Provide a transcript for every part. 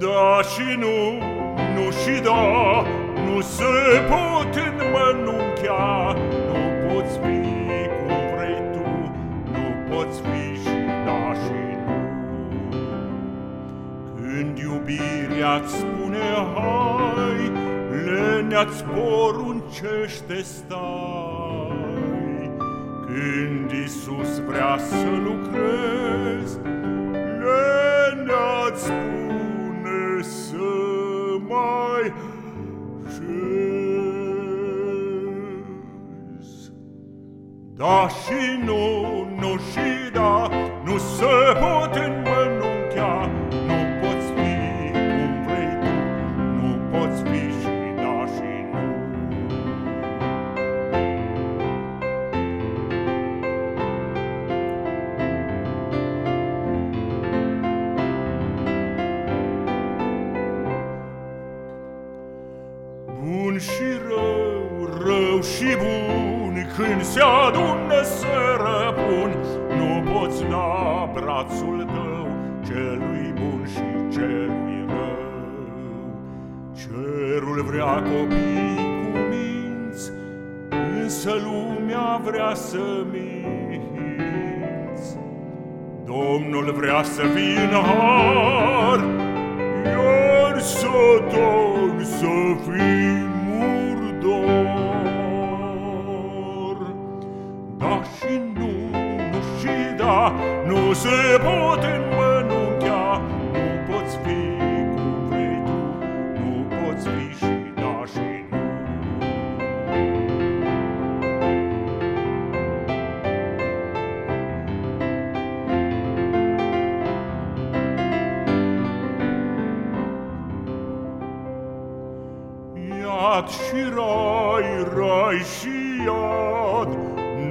și nu, nu și da, nu se pot înmănunchea, nu poți fi cum vrei tu, nu poți fi și da și nu. Când iubirea-ți spune hai, lenea-ți poruncește stai. Când Isus vrea să lucrezi, Da și nu, nu și da, nu se Bun și rău, rău și bun, Când se adună să răbun, Nu poți da brațul tău Celui bun și celui rău. Cerul vrea copii cu minți, Însă lumea vrea să minți. Domnul vrea să fii în har, Iar Satan să fii și nu, nu și da, nu se pot înmănunchea, nu poți fi cum vrei tu, nu poți fi și da și nu. Iad și rai, rai și iad,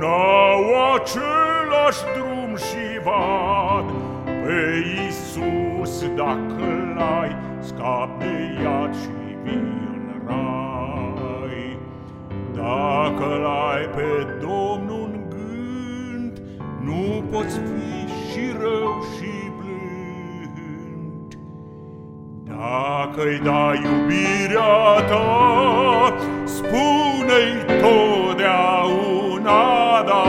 N-au același drum și vad. Pe Iisus dacă l-ai, Scap de iad și vii în rai. Dacă l-ai pe Domnul în gând, Nu poți fi și rău și blând. Dacă-i dai iubirea ta, Spune-i totdeauna da.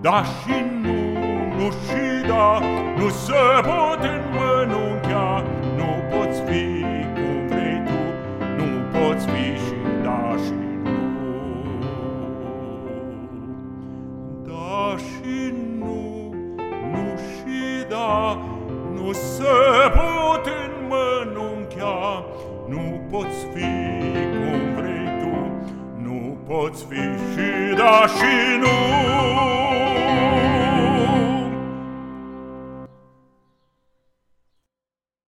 Da și nu, nu și da, Nu se pot înmănunchea, Nu poți fi cum vrei tu, Nu poți fi și da și nu. Da și nu, nu și da, nu se pot înmănunchea, nu poți fi poți fi și da și nu.